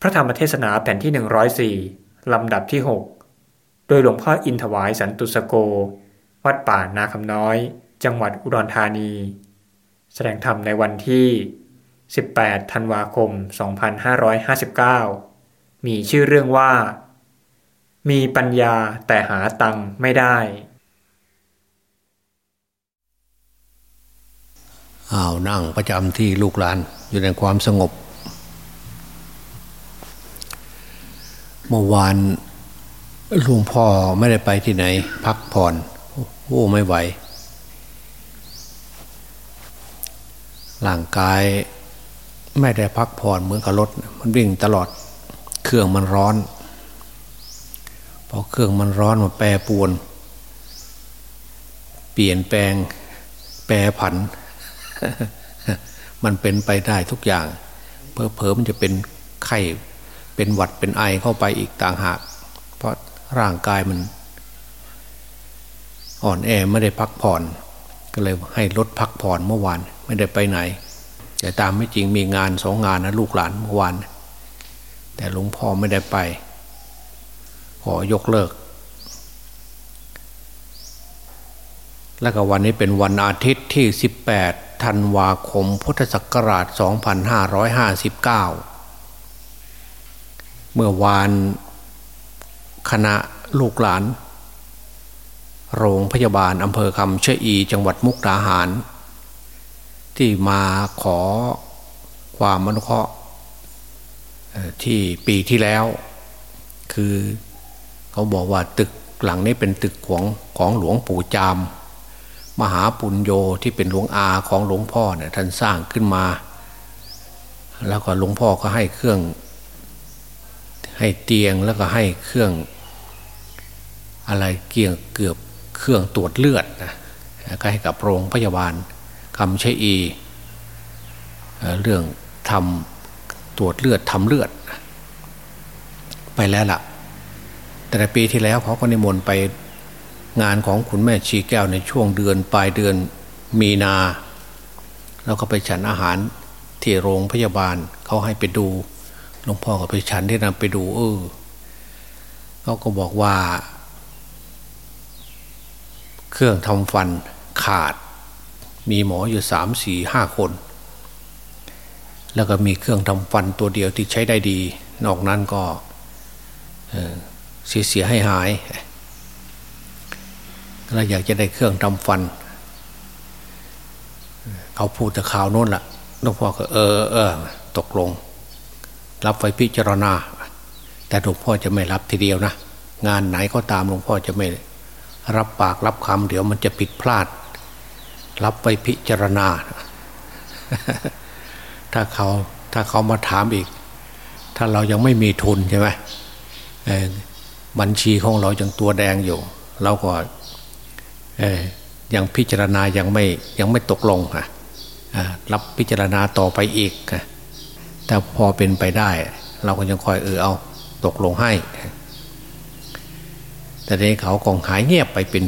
พระธรรมเทศนาแผ่นที่ 104 ลำดับที่ 6 โดยหลวงพ่ออินถวายสันตุสโก วัดป่านาคำน้อย จังหวัดอุดรธานี แสดงธรรมในวันที่ 18 ธันวาคม 2559 มีชื่อเรื่องว่า มีปัญญาแต่หาตังไม่ได้อ้าวนั่งประจำที่ลูกหลานอยู่ในความสงบ เมื่อวานหลวงพ่อไม่ได้ไปที่ไหน พักผ่อน โอ้ไม่ไหว ร่างกายไม่ได้พักผ่อนเหมือนกับรถ มันวิ่งตลอด เครื่องมันร้อน พอเครื่องมันร้อนมันแปรปวน เปลี่ยนแปลง แปรผัน มันเป็นไปได้ทุกอย่างเพอเพอมันจะเป็นไข้ เป็นหวัดเป็นไอเข้าไปอีกต่างหาก เพราะร่างกายมัน อ่อนแอไม่ได้พักผ่อน ก็เลยให้ลดพักผ่อนเมื่อวานไม่ได้ไปไหน แต่ตามไม่จริงมีงานสองงานนะลูกหลานเมื่อวาน แต่หลวงพ่อไม่ได้ไป ขอยกเลิก แล้วก็วันนี้เป็นวันอาทิตย์ที่ 18ธันวาคมพุทธศักราช 2559 เมื่อวานคณะลูกหลาน โรงพยาบาลอำเภอคำเชอีจังหวัดมุกดาหาร ที่มาขอความอนุเคราะห์ที่ปีที่แล้ว คือเขาบอกว่าตึกหลังนี้เป็นตึกของของหลวงปู่จาม มหาปุญโยที่เป็นหลวงอาของหลวงพ่อเนี่ยท่านสร้างขึ้นมา แล้วก็หลวงพ่อก็ให้เครื่อง ให้เตียงแล้วก็ให้เครื่องอะไรเกี่ยงเกือบเครื่องตรวจเลือดนะก็ให้กับโรงพยาบาลคำชัยอีเรื่องทำตรวจเลือดทำเลือด ไปแล้วล่ะ แต่ในปีที่แล้วเขาก็นิมนต์ไปงานของคุณแม่ชีแก้วในช่วงเดือนปลายเดือนมีนา แล้วก็ไปฉันอาหารที่โรงพยาบาลเขาให้ไปดู ลวงพ่อก็ไปฉันที่นั่นไปดูเออเขาก็บอกว่า เครื่องทำฟันขาด มีหมออยู่สามสี่ห้าคน แล้วก็มีเครื่องทำฟันตัวเดียวที่ใช้ได้ดี นอกนั้นก็เสียเสียให้หายเราอยากจะได้เครื่องทำฟัน เขาพูดแต่ข่าวโน้นละ่ะหลวงพ่อก็เออเออตกลง รับไว้พิจารณา แต่หลวงพ่อจะไม่รับทีเดียวนะ งานไหนก็ตามหลวงพ่อจะไม่รับปากรับคำเดี๋ยวมันจะผิดพลาด รับไปพิจารณา ถ้าเขาถ้าเขามาถามอีก ถ้าเรายังไม่มีทุนใช่ไหมบัญชีของเรายังตัวแดงอยู่ เราก็ยังพิจารณายังไม่ยังไม่ตกลงอะรับพิจารณาต่อไปอีกค่ะ แต่พอเป็นไปได้ เราก็ยังคอยเออเอา ตกลงให้ แต่ในเขากองหายเงียบไปเป็น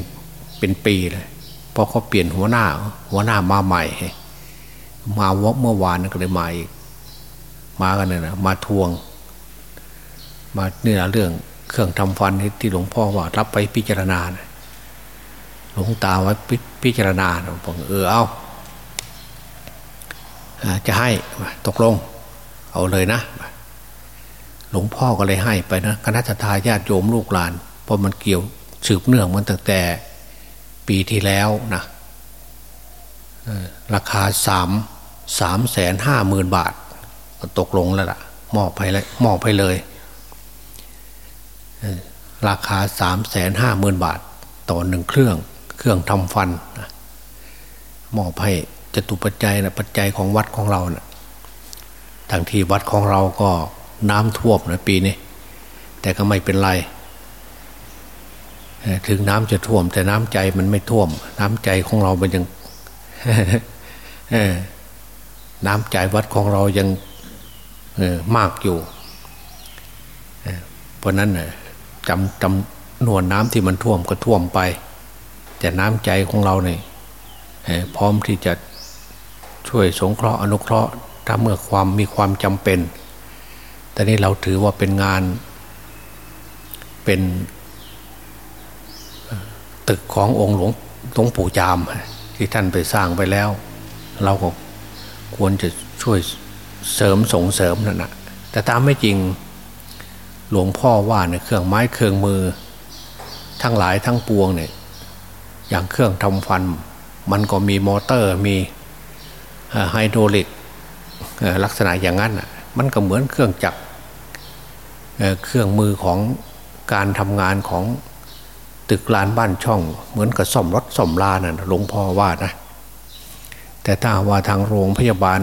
เป็นปีเลยพอเขาเปลี่ยนหัวหน้า หัวหน้ามาใหม่ มาวเมื่อวานก็เลยมาอีกมากันเนี่ยนะมาทวง มาเนี่ยเรื่องเครื่องทำฟันที่หลวงพ่อว่ารับไปพิจารณานะหลวงตาไว้พิจารณาผมเออเอาจะให้ตกลง เอาเลยนะ หลวงพ่อก็เลยให้ไปนะคณะทาญาติโยมลูกหลานเพราะมันเกี่ยวสืบเนื่องมันตั้งแต่ปีที่แล้วนะราคาสามสามแสนห้าหมื่นบาทตกลงแล้วล่ะมอบไปเลยมอบไปเลย ราคาสามแสนห้าหมื่นบาท ต่อหนึ่งเครื่องเครื่องทำฟันมอบให้จตุปัจจัยนะปัจจัยของวัดของเรานะ่ะ ทางที่วัดของเราก็น้ำท่วมนะปีนี้ แต่ก็ไม่เป็นไร ถึงน้ำจะท่วม แต่น้ำใจมันไม่ท่วม น้ำใจของเรามันยังน้ำใจวัดของเรายังมากอยู่เพราะนั้นจำจำนวนน้ำที่มันท่วมก็ท่วมไป แต่น้ำใจของเราเนี่ยพร้อมที่จะช่วยสงเคราะห์อนุเคราะห์ ถ้าเมื่อความมีความจำเป็น แต่นี้เราถือว่าเป็นงาน เป็นตึกขององค์หลวงหลวงปู่จาม ที่ท่านไปสร้างไปแล้ว เราก็ควรจะช่วยเสริมส่งเสริมนั่นนะแต่ตามไม่จริงหลวงพ่อว่าเนี่ยเครื่องไม้เครื่องมือ ทั้งหลายทั้งปวงเนี่ยอย่างเครื่องทำฟัน มันก็มีมอเตอร์มีไฮโดรลิก ลักษณะอย่างนั้นมันก็เหมือนเครื่องจักรเครื่องมือของการทำงานของตึกลานบ้านช่อง เหมือนกับซ่อมรถซ่อมลานะ่ะหลวงพ่อว่านะ แต่ถ้าว่าทางโรงพยาบาล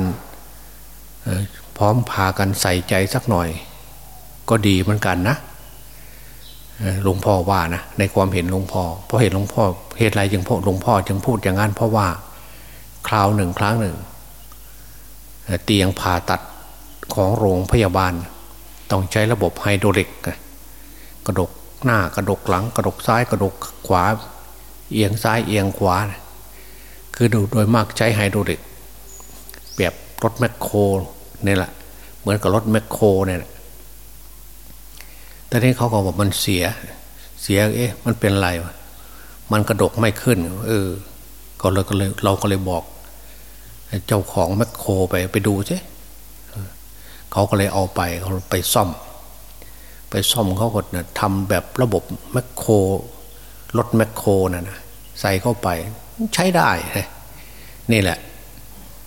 พร้อมพากันใส่ใจสักหน่อย ก็ดีเหมือนกันนะหลวงพ่อว่านะในความเห็นหลวงพ่อเพราะเห็นหลวงพ่อเหตุไรจึงพ่อหลวงพ่อจึงพูดอย่างนั้นเพราะว่า คราวหนึ่งครั้งหนึ่ง เตียงผ่าตัดของโรงพยาบาล ต้องใช้ระบบไฮโดรลิก กระดกหน้ากระดกหลัง กระดกซ้ายกระดกขวา เอียงซ้ายเอียงขวา คือโดยมากใช้ไฮโดรลิกแบบรถแมคโครนี่แหละเหมือนกับรถแมคโครเนี่ยแต่นี้เขาก็บอกมันเสียเสียเอ๊ะมันเป็นไรวะมันกระดกไม่ขึ้น เออ ก็เลยก็เลยเราก็เลยบอก เจ้าของแมคโครไปไปดูใช่เขาก็เลยเอาไปเขาไปซ่อม ไปซ่อมเขาก็เนี่ยทำแบบระบบแมคโครรถแมคโครน่ะนะใส่เข้าไปใช้ได้นี่แหละ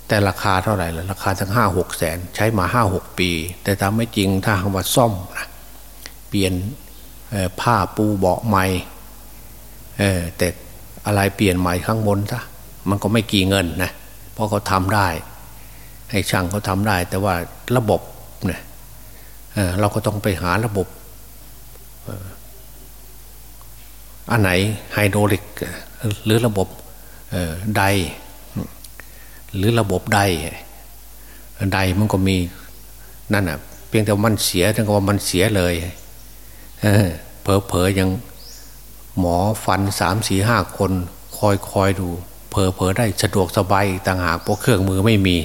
แต่ราคาเท่าไหร่ล่ะราคาทั้งห้าหกแสนใช้มาห้าหกปี แต่ตามไม่จริงถ้าหาว่าซ่อมนะเปลี่ยนผ้าปูเบาะใหม่แต่อะไรเปลี่ยนใหม่ข้างบนซะมันก็ไม่กี่เงินนะ เพราะเขาทำได้ ให้ช่างเขาทำได้ แต่ว่าระบบเนี่ยเเราก็ต้องไปหาระบบอันไหนไฮโดรลิก หรือระบบไดหรือระบบไดไดมันก็มีนั่นอะเพียงแต่มันเสียถึงว่ามันเสียเลยเผลอๆยังหมอฟันสามสี่ห้าคน คอยคอยดู เผลอได้สะดวกสบายต่างหากเพราะเครื่องมือไม่มี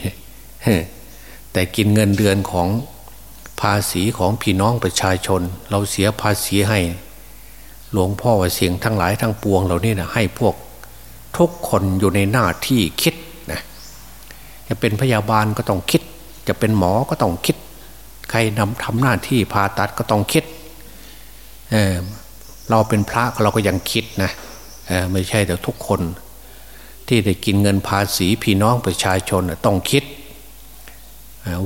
แต่กินเงินเดือนของภาษีของพี่น้องประชาชน เราเสียภาษีให้ หลวงพ่อว่าเสียงทั้งหลายทั้งปวงเหล่านี้นะให้พวกทุกคนอยู่ในหน้าที่คิดนะจะเป็นพยาบาลก็ต้องคิด จะเป็นหมอก็ต้องคิด ใครนำทำหน้าที่ผ่าตัดก็ต้องคิดเเราเป็นพระเราก็ยังคิดนะไม่ใช่แต่ทุกคน ที่ได้กินเงินภาษีพี่น้องประชาชนต้องคิด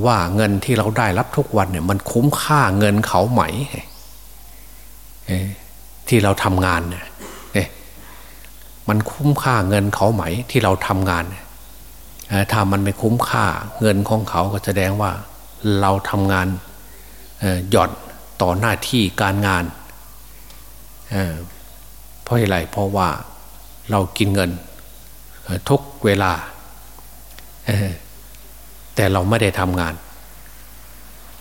ว่าเงินที่เราได้รับทุกวันเนี่ยมันคุ้มค่าเงินเขาไหมที่เราทำงานเนี่ยมันคุ้มค่าเงินเขาไหมที่เราทำงานถ้ามันไม่คุ้มค่าเงินของเขาก็แสดงว่าเราทำงานหย่อนต่อหน้าที่การงานเพราะอะไรเพราะว่าเรากินเงิน ทุกเวลา แต่เราไม่ได้ทำงาน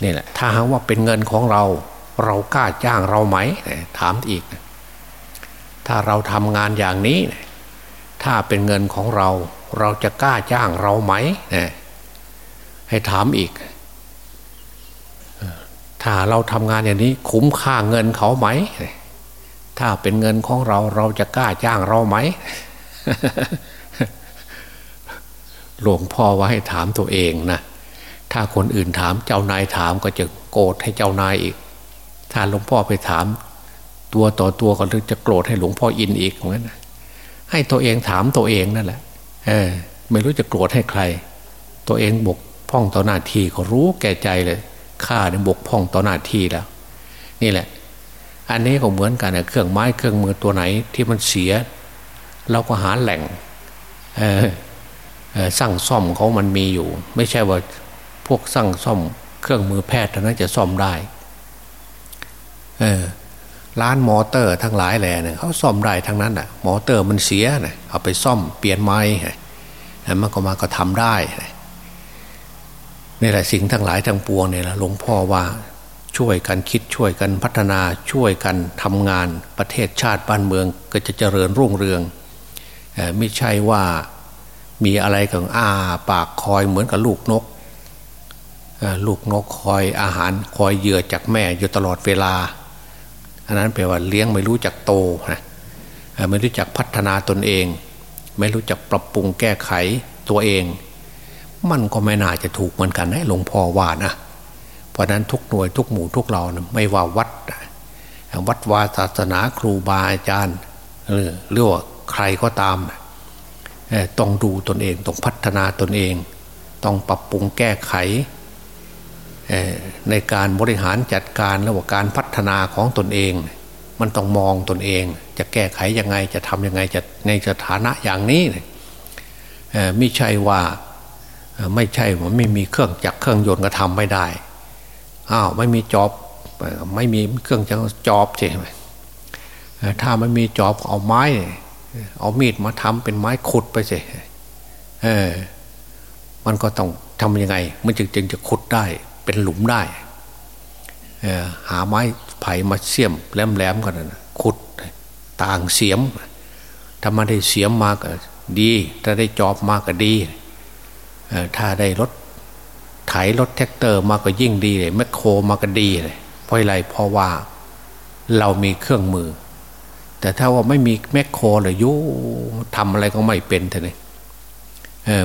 นี่แหละถ้าหากว่าเป็นเงินของเรา เรากล้าจ้างเราไหม ถามอีก ถ้าเราทำงานอย่างนี้ ถ้าเป็นเงินของเรา เราจะกล้าจ้างเราไหม ให้ถามอีก ถ้าเราทำงานอย่างนี้ คุ้มค่าเงินเขาไหม ถ้าเป็นเงินของเรา เราจะกล้าจ้างเราไหม หลวงพ่อว่าให้ถามตัวเองนะถ้าคนอื่นถามเจ้านายถามก็จะโกรธให้เจ้านายอีก ถ้าหลวงพ่อไปถาม ตัวต่อตัวก็จะโกรธให้หลวงพ่ออินอีกเหมือนกันให้ตัวเองถามตัวเองนั่นแหละ เออ ไม่รู้จะโกรธให้ใคร ตัวเองบกพ่องต่อหน้าที่ก็รู้แก่ใจเลยข้าเนี่ยบกพ่องต่อหน้าที่แล้ว นี่แหละ อันนี้ก็เหมือนกันนะเครื่องไม้เครื่องมือตัวไหนที่มันเสีย เราก็หาแหล่งสร้างซ่อมเขามันมีอยู่ ไม่ใช่ว่าพวกสร้างซ่อมเครื่องมือแพทย์เท่านั้นจะซ่อมได้ร้านมอเตอร์ทั้งหลายแหล่เนี่ยเขาซ่อมได้ทั้งนั้นอะมอเตอร์มันเสียนะเอาไปซ่อมเปลี่ยนไม้มันก็มาก็ทำได้นี่แหละสิ่งทั้งหลายทั้งปวงเนี่ยละหลวงพ่อว่าช่วยกันคิดช่วยกันพัฒนาช่วยกันทำงานประเทศชาติบ้านเมือง ก็จะเจริญรุ่งเรือง ไม่ใช่ว่ามีอะไรกับอ้าปากคอยเหมือนกับลูกนก ลูกนกคอยอาหารคอยเหยื่อจากแม่อยู่ตลอดเวลา อันนั้นแปลว่าเลี้ยงไม่รู้จักโตนะไม่รู้จักพัฒนาตนเอง ไม่รู้จักปรับปรุงแก้ไขตัวเอง มันก็ไม่น่าจะถูกเหมือนกันนะหลวงพ่อว่านะเพราะนั้นทุกหน่วยทุกหมู่ทุกเรานะไม่ว่าวัด วัดวาศาสนาครูบาอาจารย์หรือว่า ใครก็ตามต้องดูตนเองต้องพัฒนาตนเอง ต้องปรับปรุงแก้ไขในการบริหารจัดการและว่าการพัฒนาของตนเอง มันต้องมองตนเอง จะแก้ไขยังไงจะทำยังไงจะในสถานะอย่างนี้ไม่ใช่ว่าไม่ใช่ว่าไม่มีเครื่องจักรเครื่องยนต์ก็ทำไม่ได้อ้าวไม่มีจอบไม่มีเครื่องจักรจอบใช่ไหมถ้าไม่มีจอบเอาไม้ เอามีดมาทำเป็นไม้ขุดไปสิเออ มันก็ต้องทำยังไง มันจึงจึงจะขุดได้ เป็นหลุมได้หาไม้ไผ่มาเสียมแหลมๆกันนะขุดต่างเสียมถ้ามาได้เสียมมาก็ดี ถ้าได้จอบมาก็ดีถ้าได้รถไถรถแทรกเตอร์มาก็ยิ่งดีเลยแมคโครมาก็ดีเลยเพราะอะไรเพราะว่าเรามีเครื่องมือ แต่ถ้าว่าไม่มีแมคโครเลยยุทำอะไรก็ไม่เป็นเท่านี้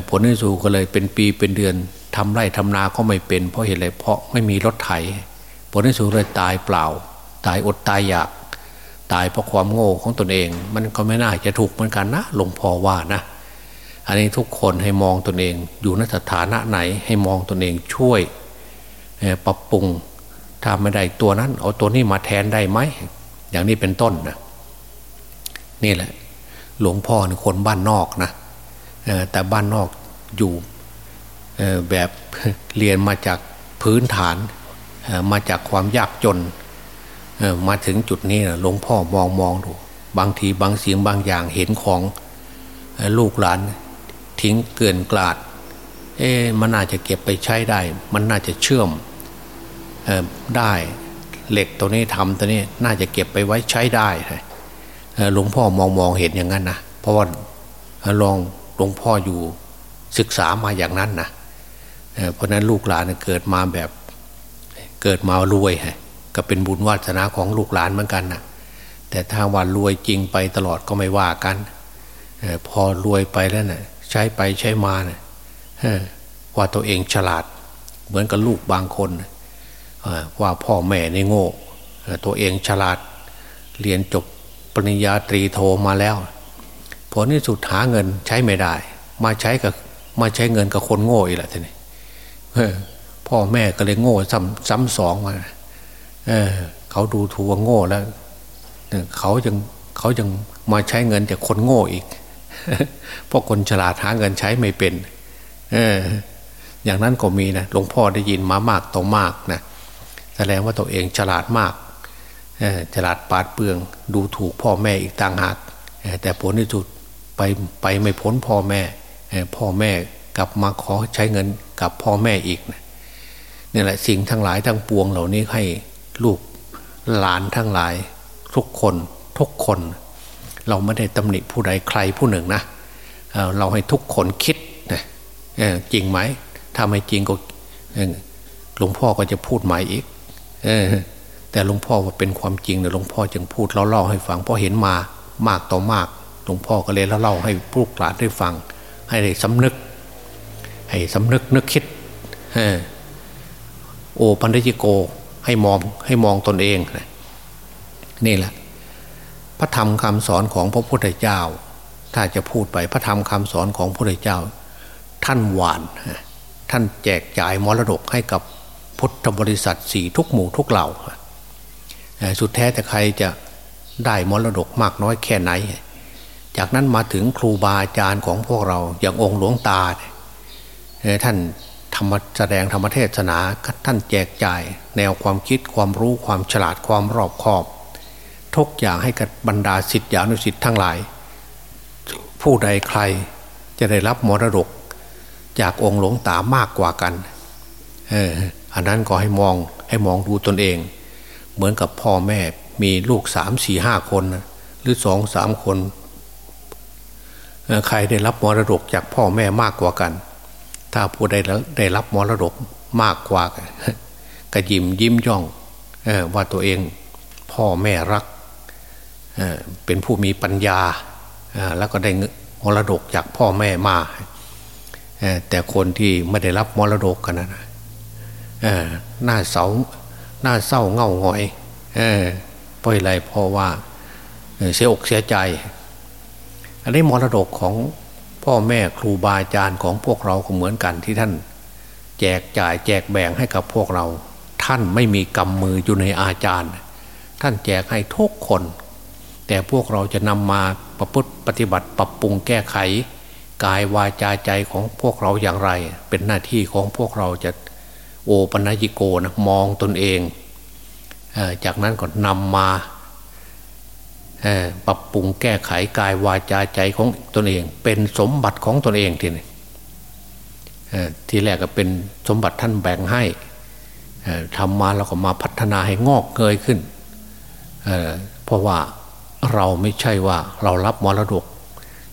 ผลที่สุดก็เลยเป็นปีเป็นเดือนทำไร่ทำนาก็ไม่เป็น เพราะเหตุอะไรเพราะไม่มีรถไถ ผลที่สุดเลยตายเปล่า ตายอดตายอยาก ตายเพราะความโง่ของตนเอง มันก็ไม่น่าจะถูกเหมือนกันนะหลวงพ่อว่านะ อันนี้ทุกคนให้มองตนเอง อยู่ในสถานะไหนให้มองตนเองช่วยปรับปรุงถ้าไม่ได้ตัวนั้น เอาตัวนี้มาแทนได้ไหมอย่างนี้เป็นต้นนะ นี่แหละ หลวงพ่อคนบ้านนอกนะแต่บ้านนอกอยู่แบบเรียนมาจากพื้นฐานมาจากความยากจนมาถึงจุดนี้นะหลวงพ่อมองมองดู บางทีบางเสียงบางอย่างเห็นของลูกหลานทิ้งเกินกลาด เอ๊มันน่าจะเก็บไปใช้ได้ มันน่าจะเชื่อมได้เหล็กตัวนี้ทำตัวนี้น่าจะเก็บไปไว้ใช้ได้ หลวงพ่อมองมองเห็นอย่างนั้นนะเพราะว่าลองหลวงพ่ออยู่ศึกษามาอย่างนั้นนะเพราะนั้นลูกหลานเกิดมาแบบเกิดมารวยก็เป็นบุญวาสนาของลูกหลานเหมือนกันนะแต่ถ้าว่ารวยจริงไปตลอดก็ไม่ว่ากันพอรวยไปแล้วนะ่ะใช้ไปใช้มานะ่ะว่าตัวเองฉลาด เหมือนกับลูกบางคนว่าพ่อแม่ในโง่ตัวเองฉลาด เรียนจบ ปริญญาตรีโทมาแล้ว ผลที่สุดหาเงินใช้ไม่ได้ มาใช้กับมาใช้เงินกับคนโง่อีกแหละทีนี้พ่อแม่ก็เลยโง่ซ้ำซ้ำสองมาเเขาดูถูกว่าโง่แล้วเขายังเขายังมาใช้เงินจากคนโง่อีกเพราะคนฉลาดหาเงินใช้ไม่เป็น เออ อย่างนั้นก็มีนะหลวงพ่อได้ยินมามากต่อมากนะแสดงว่าตัวเองฉลาดมาก ฉลาดปาดเปลือง ดูถูกพ่อแม่อีกต่างหากแต่ผลที่สุดไปไปไม่พ้นพ่อแม่พ่อแม่กลับมาขอใช้เงินกับพ่อแม่อีกนี่แหละสิ่งทั้งหลายทั้งปวงเหล่านี้ให้ลูกหลานทั้งหลาย ทุกคนทุกคน เราไม่ได้ตำหนิผู้ใดใครผู้หนึ่งนะเราให้ทุกคนคิดนะจริงไหมถ้าไม่จริงก็หลวงพ่อก็จะพูดใหม่อีก แต่หลวงพ่อว่าเป็นความจริงเนี่ยหลวงพ่อจึงพูดเล่าๆให้ฟังเพราะเห็นมามากต่อมากหลวงพ่อก็เลยเล่าให้ผู้กลาดได้ฟัง ให้ได้สำนึก ให้สำนึกนึกคิดโอปัญญิโกให้มองให้มองตนเองนี่แหละ พระธรรมคำสอนของพระพุทธเจ้า ถ้าจะพูดไปพระธรรมคำสอนของพระพุทธเจ้า ท่านหวานท่านแจกจ่ายมรดกให้กับพุทธบริษัทสี่ทุกหมู่ทุกเหล่า สุดแท้แต่ใครจะได้มรดกมากน้อยแค่ไหน จากนั้นมาถึงครูบาอาจารย์ของพวกเราอย่างองค์หลวงตาท่านธรรมแสดงธรรมเทศนาท่านแจกจ่าย แนวความคิดความรู้ความฉลาดความรอบคอบ ทุกอย่างให้กับบรรดาสิทธิอนุสิทธิ์ทั้งหลาย ผู้ใดใครจะได้รับมรดก จากองค์หลวงตามากกว่ากัน เอออันนั้นก็ให้มองให้มองดูตนเอง เหมือนกับพ่อแม่มีลูกสามสี่ห้าคนหรือสองสามคน ใครได้รับมรดกจากพ่อแม่มากกว่ากัน ถ้าผู้ใดได้รับมรดกมากกว่าก็ยิ้มยิ้มย่องว่าตัวเองพ่อแม่รักเป็นผู้มีปัญญาแล้วก็ได้มรดกจากพ่อแม่มาแต่คนที่ไม่ได้รับมรดกกันนะหน้าเสา น้าเศร้าเง่าหงอยเพราะอะไรเพราะว่าเสียอกเสียใจ อันนี้มรดกของพ่อแม่ครูบาอาจารย์ของพวกเราก็เหมือนกันที่ท่าน แจกจ่ายแจกแบ่งให้กับพวกเรา ท่านไม่มีกำมืออยู่ในอาจารย์ ท่านแจกให้ทุกคน แต่พวกเราจะนำมาประพฤติปฏิบัติปรับปรุงแก้ไข กายวาจาใจของพวกเราอย่างไร เป็นหน้าที่ของพวกเราจะ โอปัญญิโกนะมองตนเองจากนั้นก็นำมาปรับปรุงแก้ไขกายวาจาใจของตนเอง เป็นสมบัติของตนเองทีนี้ทีแรกก็เป็นสมบัติท่านแบ่งให้ทำมาแล้วก็มาพัฒนาให้งอกเงยขึ้นเเพราะว่าเราไม่ใช่ว่าเรารับมรดก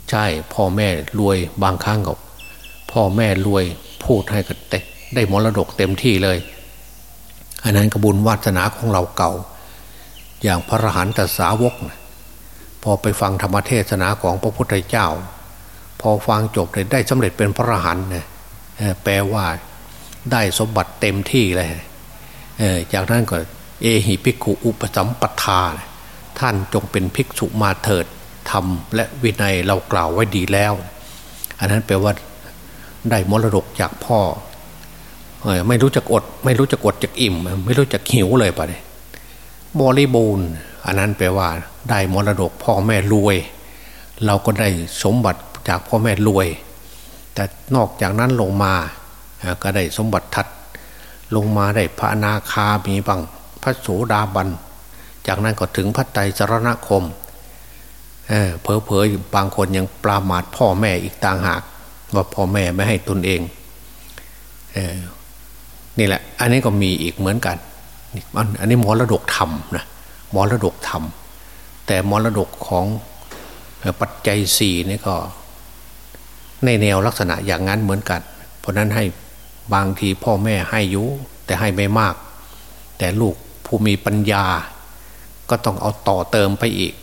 ใช่พ่อแม่รวยบางครั้งกับพ่อแม่รวยพูดให้กับเต็ ได้มรดกเต็มที่เลย อันนั้นกระบุญวาสนาของเราเก่า อย่างพระรหันตสาวก พอไปฟังธรรมเทศนาของพระพุทธเจ้า พอฟังจบเลยได้สำเร็จเป็นพระรหันต์เนี่ยแปลว่าได้สมบัติเต็มที่เลยจากนั้นก็เอหิภิกขุอุปสัมปทา ท่านจงเป็นภิกษุมาเถิดทำและวินัยเรากล่าวไว้ดีแล้ว อันนั้นแปลว่าได้มรดกจากพ่อ ไม่รู้จักอด ไม่รู้จักอดจักอิ่ม ไม่รู้จักหิวเลยปะเนี่ยบริบูรณ์อันนั้นแปลว่า ได้มรดกพ่อแม่รวย เราก็ได้สมบัติจากพ่อแม่รวย แต่นอกจากนั้นลงมาก็ได้สมบัติทัดลงมาได้พระนาคามีบังพระโสดาบัน จากนั้นก็ถึงพระไตรสรณคมเพอเพอบางคนยังปรามาทพ่อแม่อีกต่างหาก ว่าพ่อแม่ไม่ให้ตนเอง นี่แหละ อันนี้ก็มีอีกเหมือนกันอันนี้มรดกธรรมนะมรดกธรรม แต่มรดกของปัจจัยสี่นี่ก็ ในแนวลักษณะอย่างนั้นเหมือนกัน เพราะนั้นให้บางทีพ่อแม่ให้ยุแต่ให้ไม่มาก แต่ลูกผู้มีปัญญา ก็ต้องเอาต่อเติมไปอีก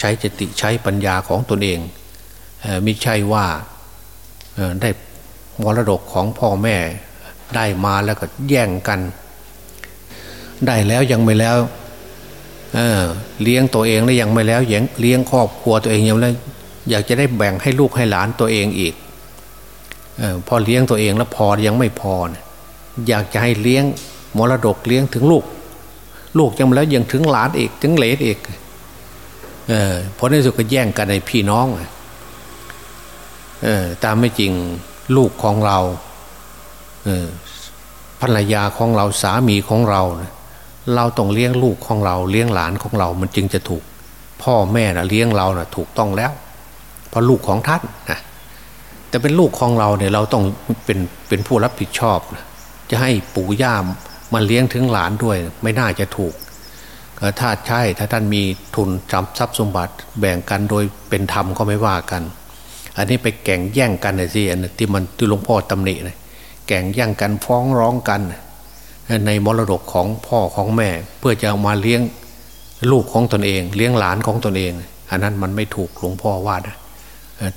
ใช้จติใช้ปัญญาของตนเองไม่ใช่ว่าได้มรดกของพ่อแม่ ได้มาแล้วก็แย่งกัน ได้แล้วยังไม่แล้วเเลี้ยงตัวเองแล้วยังไม่แล้วเลี้ยงครอบครัวตัวเองยังแล้วอยากจะได้แบ่งให้ลูกให้หลานตัวเองอีกอพอเลี้ยงตัวเองแล้วพอยังไม่พอนะอยากจะให้เลี้ยงมรดกเลี้ยงถึงลูก ลูกยังไม่แล้วยังถึงหลานอีกถึงเลดอีกเออพอในสุดก็แย่งกันในพี่น้องเออตามไม่จริงลูกของเรา ภรรยาของเราสามีของเรา เราต้องเลี้ยงลูกของเราเลี้ยงหลานของเรา มันจึงจะถูก พ่อแม่นะเลี้ยงเรานะถูกต้องแล้ว เพราะลูกของท่านนะแต่เป็นลูกของเราเนี่ยเราต้องเป็นเป็นผู้รับผิดชอบนะจะให้ปู่ย่ามมาเลี้ยงถึงหลานด้วย ไม่น่าจะถูกถ้าใช่ถ้าท่านมีทุนจำทรัพย์สมบัติแบ่งกันโดยเป็นธรรมก็ไม่ว่ากัน อันนี้ไปแข่งแย่งกันนะสิอันที่มันที่หลวงพ่อตำหนิเนะ แก่งย่งกันฟ้องร้องกัน ในมรดกของพ่อของแม่ เพื่อจะเอามาเลี้ยงลูกของตนเอง เลี้ยงหลานของตนเอง อันนั้นมันไม่ถูกหลวงพ่อว่านะ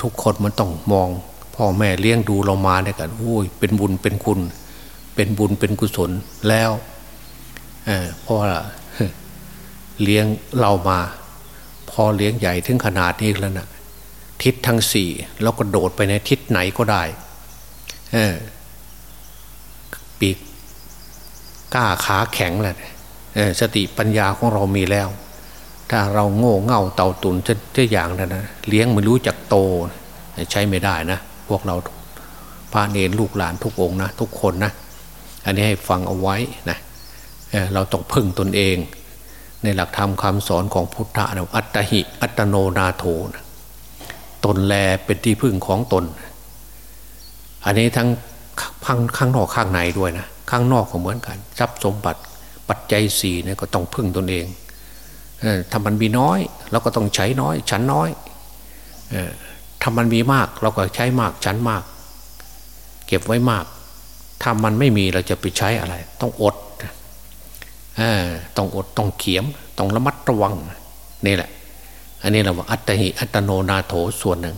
ทุกคนมันต้องมอง พ่อแม่เลี้ยงดูเรามาเนี่ยกันโอ้ยเป็นบุญเป็นคุณ เป็นบุญเป็นกุศลแล้วเพราะเลี้ยงเรามา พอเลี้ยงใหญ่ถึงขนาดนี้แล้วนะทิศทั้งสี่แล้วก็โดดไปในทิศไหนก็ได้ ปีกกล้าขาแข็งแหละสติปัญญาของเรามีแล้ว ถ้าเราโง่เง่าเต่าตุนจะจะอย่างนั้นนะเลี้ยงไม่รู้จักโตใช้ไม่ได้นะ พวกเราพระเนรลูกหลานทุกองนะ ทุกคนนะ อันนี้ให้ฟังเอาไว้นะเเราต้องพึ่งตนเอง ในหลักธรรมคำสอนของพุทธะนะอัตหิ อัตโนนาโถนะตนแลเป็นที่พึ่งของตน อันนี้ทั้ง ข้างข้างนอกข้างในด้วยนะข้างนอกก็เหมือนกัน ทรัพย์สมบัติปัจจัยสี่เนี่ยก็ต้องพึ่งตนเองถ้ามันมีน้อยเราก็ต้องใช้น้อย ฉันน้อยถ้ามันมีมากเราก็ใช้มากฉันมาก เก็บไว้มาก ถ้ามันไม่มีเราจะไปใช้อะไร ต้องอดต้องอดต้องเขียม ต้องระมัดระวังนี่แหละ อันนี้เราว่าอัตหิอัตโนนาโถส่วนหนึ่ง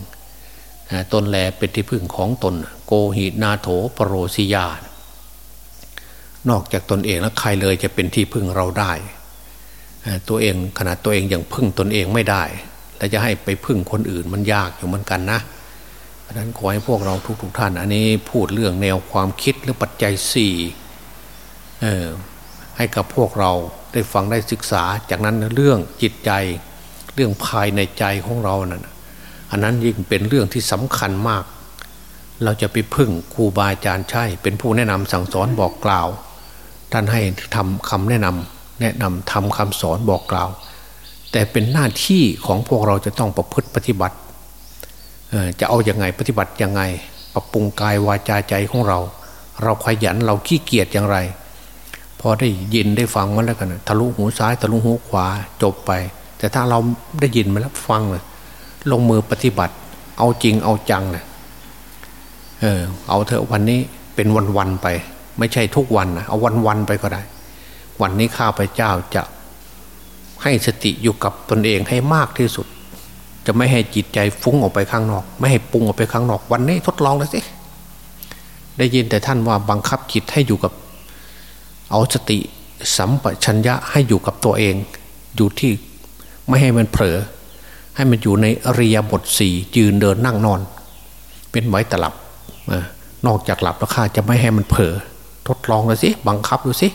ตนแลเป็นที่พึ่งของตน โกหินาโถปรโรสิยานอกจากตนเองแล้วใครเลยจะเป็นที่พึ่งเราได้ ตัวเองขนาดตัวเองยังพึ่งตนเองไม่ได้ แล้วจะให้ไปพึ่งคนอื่นมันยากอยู่เหมือนกันนะเพราะนั้นขอให้พวกเราทุกๆทท่าน อันนี้พูดเรื่องแนวความคิดหรือปัจจัยสี่ให้กับพวกเราได้ฟังได้ศึกษา จากนั้นเรื่องจิตใจ เรื่องภายในใจของเรานะ่ะ อันนั้นยิ่งเป็นเรื่องที่สำคัญมาก เราจะไปพึ่งครูบาอาจารย์ใช่ เป็นผู้แนะนำสั่งสอนบอกกล่าว ท่านให้ทำคำแนะนำแนะนำทำคำสอนบอกกล่าว แต่เป็นหน้าที่ของพวกเราจะต้องประพฤติปฏิบัติจะเอาอยัางไงปฏิบัติยังไง ปรับปรุงกายวาจาใจของเรา เราขยันเราขี้เกียจอย่างไร พอได้ยินได้ฟังมาแล้วกันทะลุหูซ้ายทะลุหูขวาจบไป แต่ถ้าเราได้ยินมาแล้วฟังเลย ลงมือปฏิบัติ เอาจริงเอาจังเนะเออเอาเถอะวันนี้เป็นวันๆไป ไม่ใช่ทุกวันนะเอาวันๆไปก็ได้ วันนี้ข้าพเจ้าจะให้สติอยู่กับตนเองให้มากที่สุด จะไม่ให้จิตใจฟุ้งออกไปข้างนอก ไม่ให้ปุงออกไปข้างนอก วันนี้ทดลองเลยสิได้ยินแต่ท่านว่าบังคับจิตให้อยู่กับ เอาสติสัมปชัญญะให้อยู่กับตัวเอง อยู่ที่ไม่ให้มันเผลอ ให้มันอยู่ในอริยบทสี่ยืนเดินนั่งนอน เป็นไว้ตลับนอกจากหลับแล้วข้าจะไม่ให้มันเผลอทดลองเลยสิบังคับดูสิ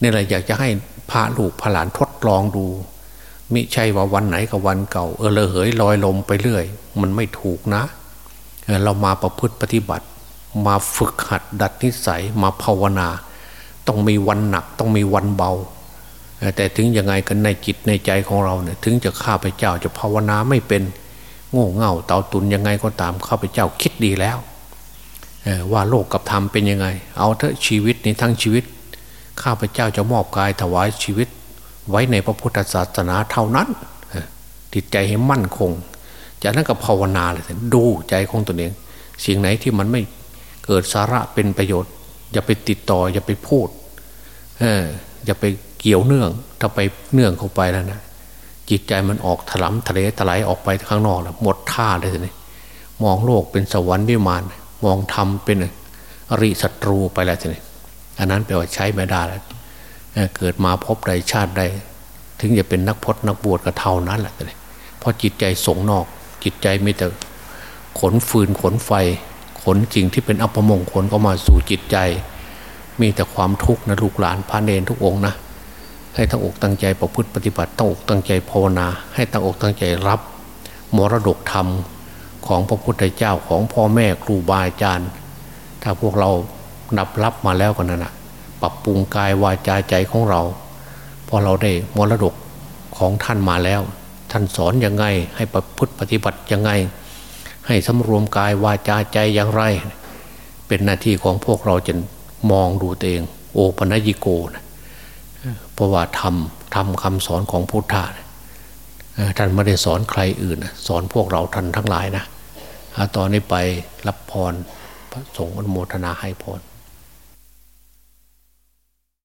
นี่แหละอยากจะให้พาลูกพาหลานทดลองดูมิใช่ว่าวันไหนกับวันเก่า เออเลยเหยลอยลมไปเรื่อย มันไม่ถูกนะเรามาประพฤติปฏิบัติ มาฝึกหัดดัดนิสัยมาภาวนา ต้องมีวันหนัก ต้องมีวันเบา แต่ถึงยังไงกันในจิตในใจของเราเนี่ยถึงจะข้าพเจ้าจะภาวนาไม่เป็นโง่เง่าเต่าตุนยังไงก็ตามข้าพเจ้าคิดดีแล้วว่าโลกกับธรรมเป็นยังไง เอาเถอะชีวิตในทั้งชีวิต ข้าพเจ้าจะมอบกายถวายชีวิต ไว้ในพระพุทธศาสนาเท่านั้นจิตใจให้มั่นคง จากนั้นก็ภาวนาเลยดูใจของตนเอง สิ่งไหนที่มันไม่เกิดสาระเป็นประโยชน์ อย่าไปติดต่ออย่าไปพูดอย่าไป เกี่ยวเนื่อง ถ้าไปเนื่องเข้าไปแล้วนะจิตใจมันออกถลำทะเลถลายออกไปข้างนอกแล้วหมดท่าเลยทีนี้มองโลกเป็นสวรรค์วิมานมองธรรมเป็นอริศัตรูไปแล้วทีนี้อันนั้นแปลว่าใช้ไม่ได้แล้วเกิดมาพบใดชาติใดถึงจะเป็นนักพจนักบวชก็เท่านั้นแหละทีนี้เพราะจิตใจสงนอก จิตใจมีแต่ขนฟืนขนไฟ ขนจริงที่เป็นอัปมงขนก็มาสู่จิตใจ มีแต่ความทุกข์นะลูกหลานพระเนรทุกองนะ ให้ตั้งอกตั้งใจประพฤติปฏิบัติตั้งอกตั้งใจภาวนา ให้ตั้งอกตั้งใจรับ มรดกธรรมของพระพุทธเจ้าของพ่อแม่ครูบาอาจารย์ ถ้าพวกเรานับรับมาแล้วกันนะปรับปรุงกายวาจาใจของเรา พอเราได้มรดกของท่านมาแล้ว ท่านสอนยังไงให้ประพฤติปฏิบัติยังไง ให้สำรวมกายวาจาใจอย่างไร เป็นหน้าที่ของพวกเราจะมองดูตัวเอง โอปัญิโกนะ เพราะว่าทำทำคำสอนของพุทธะท่านไม่ได้สอนใครอื่น สอนพวกเราท่านทั้งหลายนะตอนนี้ไปรับพรพระสงฆ์อนุโมทนาให้พร